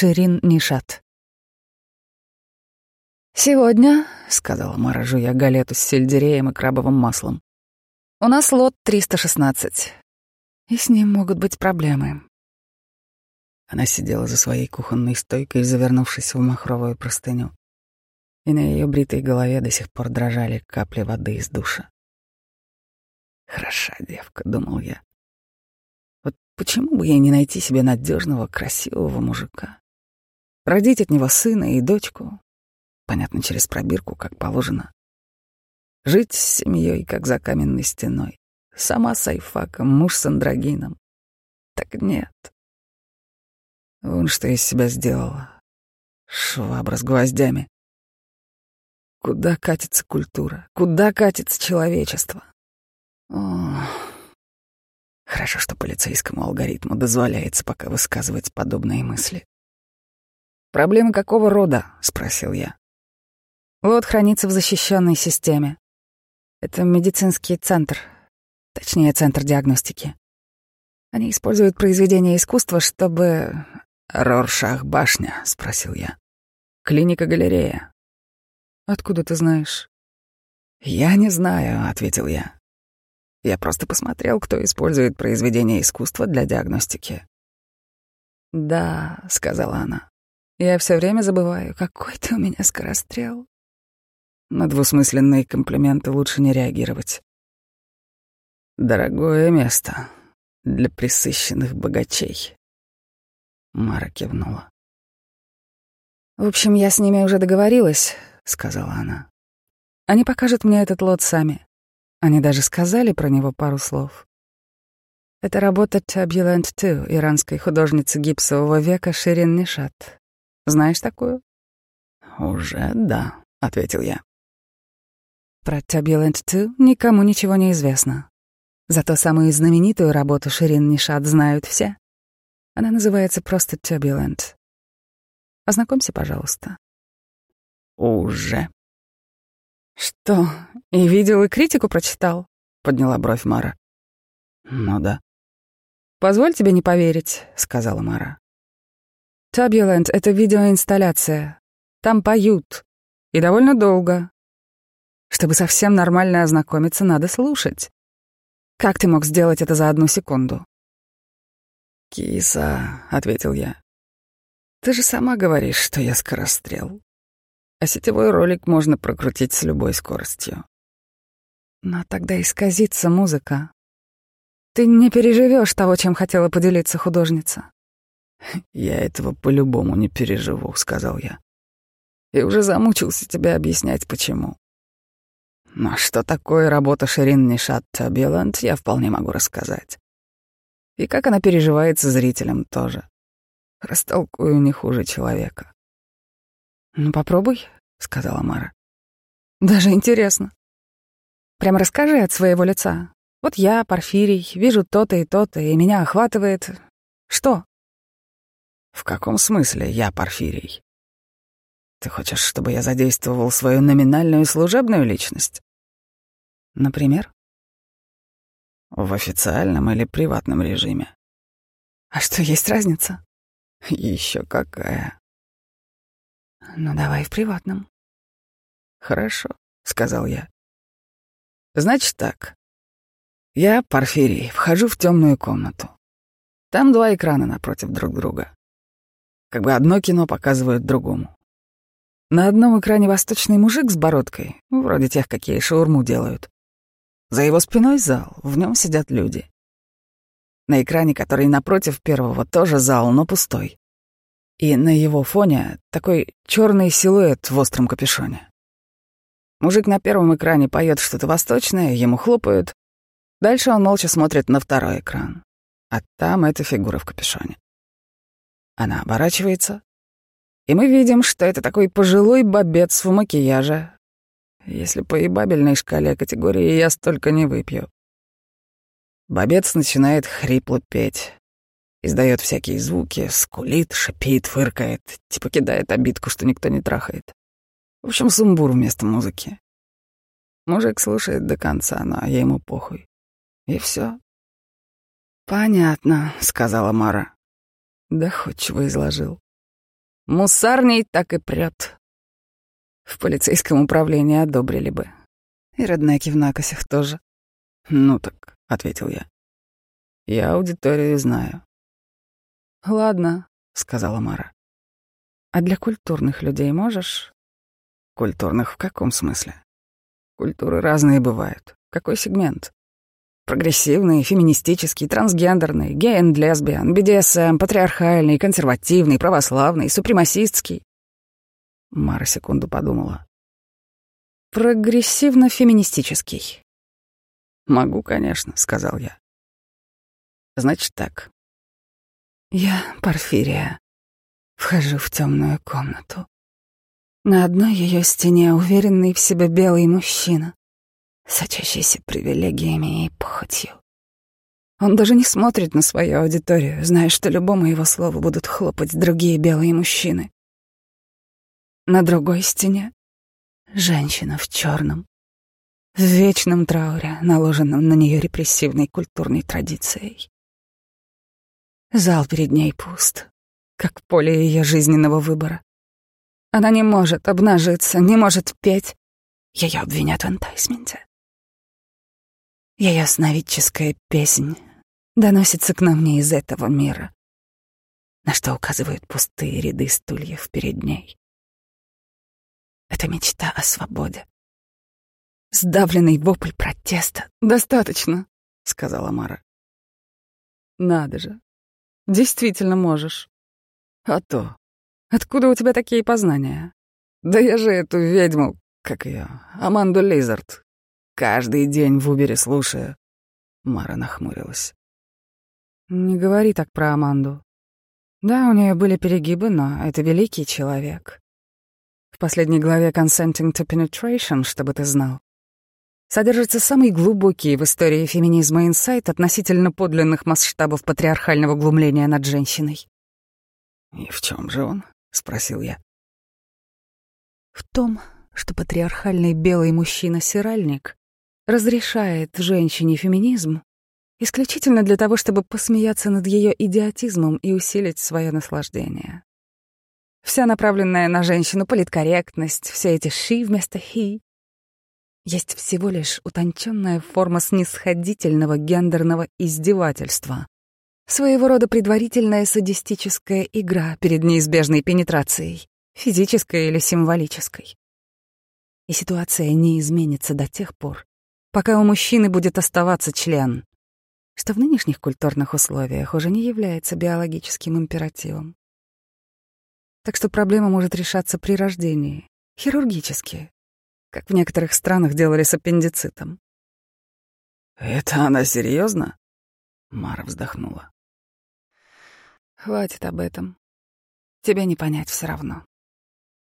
Ширин Нишат. «Сегодня», — сказала Мара, жуя галету с сельдереем и крабовым маслом, — «у нас лот 316, и с ним могут быть проблемы». Она сидела за своей кухонной стойкой, завернувшись в махровую простыню, и на ее бритой голове до сих пор дрожали капли воды из душа. «Хороша девка», — думал я. «Вот почему бы ей не найти себе надежного, красивого мужика? Родить от него сына и дочку, понятно, через пробирку, как положено. Жить с семьей, как за каменной стеной. Сама с айфаком, муж с андрогином. Так нет. Вон что из себя сделала. Швабра с гвоздями. Куда катится культура? Куда катится человечество? О, хорошо, что полицейскому алгоритму дозволяется пока высказывать подобные мысли. «Проблемы какого рода?» — спросил я. Лот хранится в защищенной системе. Это медицинский центр, точнее, центр диагностики. Они используют произведения искусства, чтобы... «Роршах-башня?» — спросил я. «Клиника-галерея». «Откуда ты знаешь?» «Я не знаю», — ответил я. «Я просто посмотрел, кто использует произведения искусства для диагностики». «Да», — сказала она. «Я все время забываю, какой ты у меня скорострел». На двусмысленные комплименты лучше не реагировать. Дорогое место для присыщенных богачей. Мара кивнула. «В общем, я с ними уже договорилась», — сказала она. «Они покажут мне этот лот сами. Они даже сказали про него пару слов. Это работа Turbulent 2 иранской художницы гипсового века Ширин Нишат. Знаешь такую?» «Уже да», — ответил я. Про Turbulent 2 никому ничего не известно. Зато самую знаменитую работу Ширин Нишат знают все. Она называется просто Turbulent. Ознакомься, пожалуйста. Уже. Что, и видел, и критику прочитал? Подняла бровь Мара. Ну да. Позволь тебе не поверить, сказала Мара. Turbulent — это видеоинсталляция. Там поют. И довольно долго. Чтобы совсем нормально ознакомиться, надо слушать. Как ты мог сделать это за одну секунду? «Киса», — ответил я. «Ты же сама говоришь, что я скорострел. А сетевой ролик можно прокрутить с любой скоростью». Но тогда исказится музыка. Ты не переживешь того, чем хотела поделиться художница. «Я этого по-любому не переживу», — сказал я. «И уже замучился тебе объяснять, почему. Но что такое работа Ширин Нишат Табиланд, я вполне могу рассказать. И как она переживается зрителям тоже. Растолкую не хуже человека. «Ну, попробуй», — сказала Мара. «Даже интересно. Прям расскажи от своего лица. Вот я, Порфирий, вижу то-то и то-то, и меня охватывает... Что?» «В каком смысле я Порфирий?» Ты хочешь, чтобы я задействовал свою номинальную служебную личность? Например? В официальном или приватном режиме. А что, есть разница? Еще какая. Ну, давай в приватном. Хорошо, сказал я. Значит так. Я, Порфирий, вхожу в темную комнату. Там два экрана напротив друг друга. Как бы одно кино показывает другому. На одном экране восточный мужик с бородкой, вроде тех, какие шаурму делают. За его спиной зал, в нем сидят люди. На экране, который напротив первого, тоже зал, но пустой. И на его фоне такой черный силуэт в остром капюшоне. Мужик на первом экране поет что-то восточное, ему хлопают. Дальше он молча смотрит на второй экран. А там эта фигура в капюшоне. Она оборачивается, и мы видим, что это такой пожилой бобец в макияже. Если по ебабельной шкале категории я столько не выпью. Бобец начинает хрипло петь. Издает всякие звуки, скулит, шипит, фыркает, типа кидает обидку, что никто не трахает. В общем, сумбур вместо музыки. Мужик слушает до конца, но я ему похуй. И все. «Понятно», — сказала Мара. Доходчиво изложил. Мусарней так и прет. В полицейском управлении одобрили бы. И реднеки в накосях тоже. «Ну так», — ответил я. «Я аудиторию знаю». «Ладно», — сказала Мара. «А для культурных людей можешь?» «Культурных в каком смысле?» «Культуры разные бывают. Какой сегмент?» Прогрессивный, феминистический, трансгендерный, гей и лесбиян, BDSM, патриархальный, консервативный, православный, супремасистский. Мара секунду подумала. Прогрессивно-феминистический. «Могу, конечно», — сказал я. «Значит так». Я, Порфирия, вхожу в темную комнату. На одной ее стене уверенный в себе белый мужчина, сочащийся привилегиями и похотью. Он даже не смотрит на свою аудиторию, зная, что любому его слову будут хлопать другие белые мужчины. На другой стене — женщина в черном, в вечном трауре, наложенном на нее репрессивной культурной традицией. Зал перед ней пуст, как поле ее жизненного выбора. Она не может обнажиться, не может петь. Ее обвинят в энтайсменте. Ее сновидческая песнь доносится к нам не из этого мира, на что указывают пустые ряды стульев перед ней. Это мечта о свободе. Сдавленный вопль протеста. «Достаточно», — сказала Мара. «Надо же. Действительно можешь. А то. Откуда у тебя такие познания? Да я же эту ведьму, как ее, Аманду Лизард, каждый день в Убере слушаю». Мара нахмурилась. «Не говори так про Аманду. Да, у нее были перегибы, но это великий человек. В последней главе «Consenting to Penetration», чтобы ты знал, содержится самый глубокий в истории феминизма инсайт относительно подлинных масштабов патриархального глумления над женщиной. «И в чем же он?» — спросил я. «В том, что патриархальный белый мужчина-сиральник разрешает женщине феминизм исключительно для того, чтобы посмеяться над ее идиотизмом и усилить свое наслаждение. Вся направленная на женщину политкорректность, все эти «ши» вместо «хи» есть всего лишь утонченная форма снисходительного гендерного издевательства. Своего рода предварительная садистическая игра перед неизбежной пенетрацией, физической или символической. И ситуация не изменится до тех пор, пока у мужчины будет оставаться член, что в нынешних культурных условиях уже не является биологическим императивом. Так что проблема может решаться при рождении, хирургически, как в некоторых странах делали с аппендицитом. «Это она серьезно? Мара вздохнула. «Хватит об этом. Тебе не понять все равно.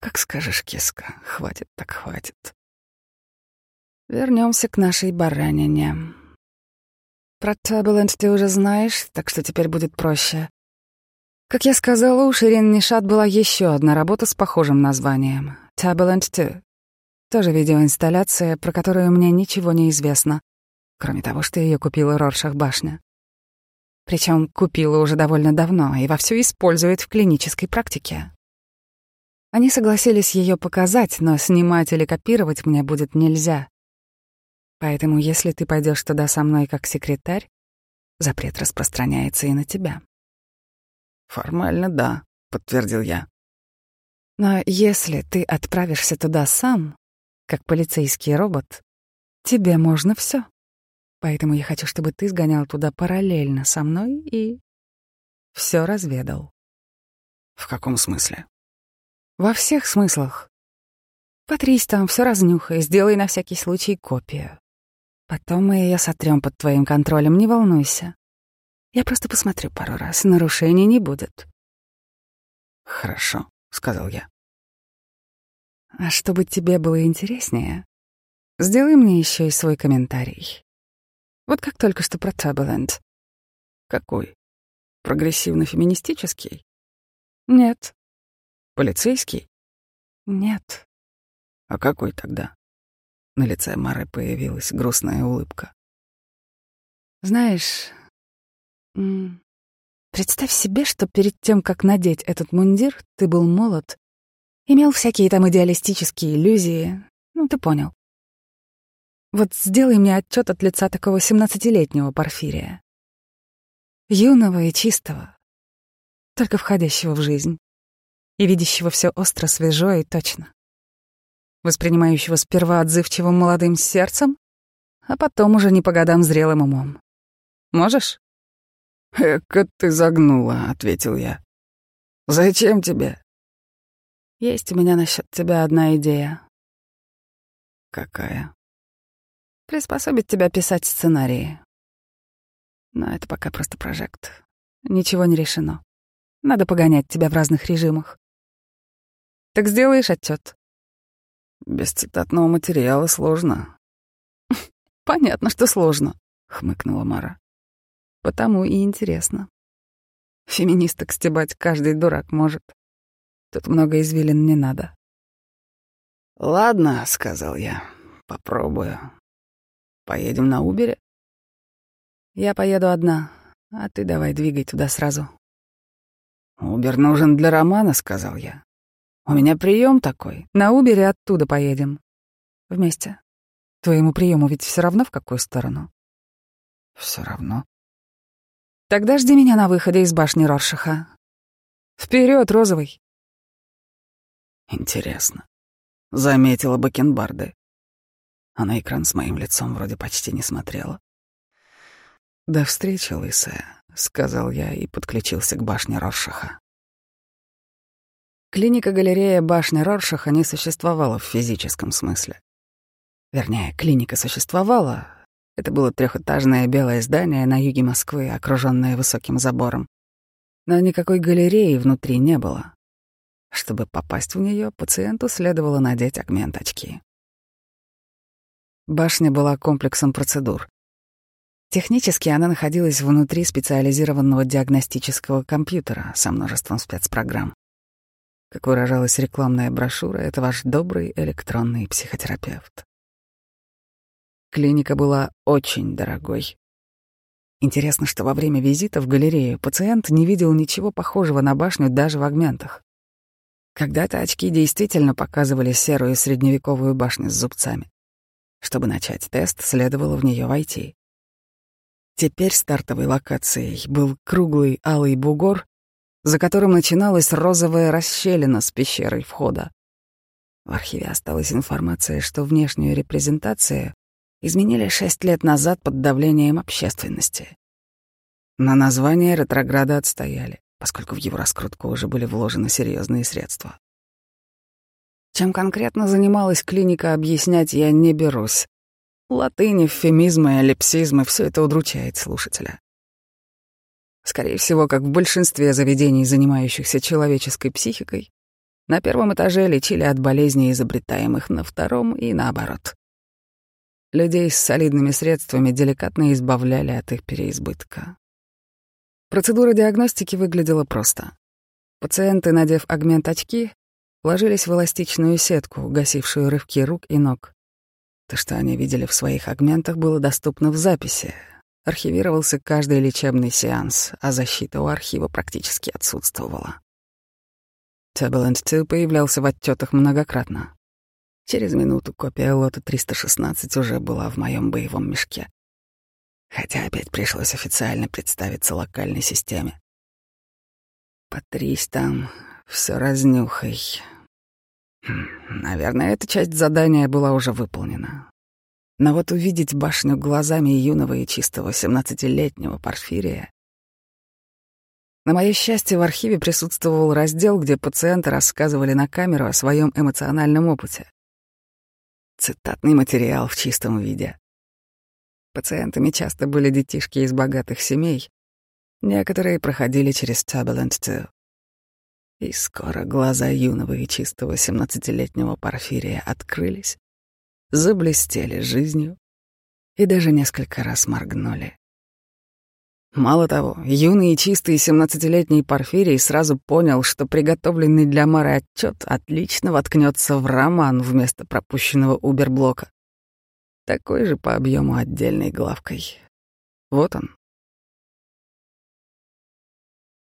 Как скажешь, киска, хватит так хватит. Вернемся к нашей баранине. Про Turbulent ты уже знаешь, так что теперь будет проще. Как я сказала, у Ширин Нишат была еще одна работа с похожим названием — Turbulent 2. Тоже видеоинсталляция, про которую мне ничего не известно, кроме того, что ее купила Роршах башня. Причем купила уже довольно давно и вовсю использует в клинической практике. Они согласились ее показать, но снимать или копировать мне будет нельзя. Поэтому если ты пойдешь туда со мной как секретарь, запрет распространяется и на тебя. Формально да, подтвердил я. Но если ты отправишься туда сам, как полицейский робот, тебе можно все. Поэтому я хочу, чтобы ты сгонял туда параллельно со мной и все разведал. В каком смысле? Во всех смыслах. Потрись там, все разнюхай, сделай на всякий случай копию. Потом мы ее сотрем под твоим контролем, не волнуйся. Я просто посмотрю пару раз, нарушений не будет. Хорошо, сказал я. А чтобы тебе было интереснее, сделай мне еще и свой комментарий. Вот как только что про Turbulent. Какой? Прогрессивно-феминистический? Нет. Полицейский? Нет. А какой тогда? На лице Мары появилась грустная улыбка. Знаешь, Представь себе, что перед тем, как надеть этот мундир, ты был молод, имел всякие там идеалистические иллюзии. Ну, ты понял. Вот сделай мне отчет от лица такого семнадцатилетнего Порфирия. Юного и чистого, только входящего в жизнь и видящего все остро, свежо и точно. Воспринимающего сперва отзывчивым молодым сердцем, а потом уже не по годам зрелым умом. Можешь? «Эка ты загнула», — ответил я. «Зачем тебе?» «Есть у меня насчет тебя одна идея». «Какая?» «Приспособить тебя писать сценарии». Но это пока просто прожект. Ничего не решено. Надо погонять тебя в разных режимах. Так сделаешь отчет. Без цитатного материала сложно. Понятно, что сложно, хмыкнула Мара. Потому и интересно. Феминисток стебать каждый дурак может. Тут много извилин не надо. «Ладно», — сказал я, — «попробую. Поедем на Убере?» «Я поеду одна, а ты давай двигай туда сразу». «Убер нужен для романа», — сказал я. «У меня прием такой. На Убере оттуда поедем. Вместе. Твоему приему ведь все равно в какую сторону?» Все равно. Тогда жди меня на выходе из башни Роршаха. Вперед, розовый. Интересно. Заметила Бакенбарды. А на экран с моим лицом вроде почти не смотрела. «До встречи, лысая», — сказал я и подключился к башне Роршаха. Клиника-галерея башни Роршаха не существовала в физическом смысле. Вернее, клиника существовала, это было трехэтажное белое здание на юге Москвы, окруженное высоким забором. Но никакой галереи внутри не было. Чтобы попасть в нее, пациенту следовало надеть агмент-очки. Башня была комплексом процедур. Технически она находилась внутри специализированного диагностического компьютера со множеством спецпрограмм. Как выражалась рекламная брошюра, это ваш добрый электронный психотерапевт. Клиника была очень дорогой. Интересно, что во время визита в галерею пациент не видел ничего похожего на башню даже в агментах. Когда-то очки действительно показывали серую средневековую башню с зубцами. Чтобы начать тест, следовало в нее войти. Теперь стартовой локацией был круглый алый бугор, за которым начиналась розовая расщелина с пещерой входа. В архиве осталась информация, что внешнюю репрезентацию изменили шесть лет назад под давлением общественности. На название ретрограда отстояли, поскольку в его раскрутку уже были вложены серьезные средства. Чем конкретно занималась клиника, объяснять я не берусь. Латынь, эвфемизмы, эллипсизмы — все это удручает слушателя. Скорее всего, как в большинстве заведений, занимающихся человеческой психикой, на первом этаже лечили от болезней, изобретаемых на втором, и наоборот. Людей с солидными средствами деликатно избавляли от их переизбытка. Процедура диагностики выглядела просто. Пациенты, надев агмент-очки, ложились в эластичную сетку, гасившую рывки рук и ног. То, что они видели в своих агментах, было доступно в записи. Архивировался каждый лечебный сеанс, а защита у архива практически отсутствовала. Turbulent 2 появлялся в отчетах многократно. Через минуту копия лота 316 уже была в моем боевом мешке. Хотя опять пришлось официально представиться локальной системе. Потрись там, все разнюхай. Хм, наверное, эта часть задания была уже выполнена. Но вот увидеть башню глазами юного и чистого семнадцатилетнего Порфирия... На мое счастье, в архиве присутствовал раздел, где пациенты рассказывали на камеру о своем эмоциональном опыте. Цитатный материал в чистом виде. Пациентами часто были детишки из богатых семей. Некоторые проходили через Turbulent 2. И скоро глаза юного и чистого семнадцатилетнего Порфирия открылись, заблестели жизнью и даже несколько раз моргнули. Мало того, юный и чистый семнадцатилетний Порфирий сразу понял, что приготовленный для Мары отчет отлично воткнется в роман вместо пропущенного уберблока. Такой же по объему отдельной главкой. Вот он,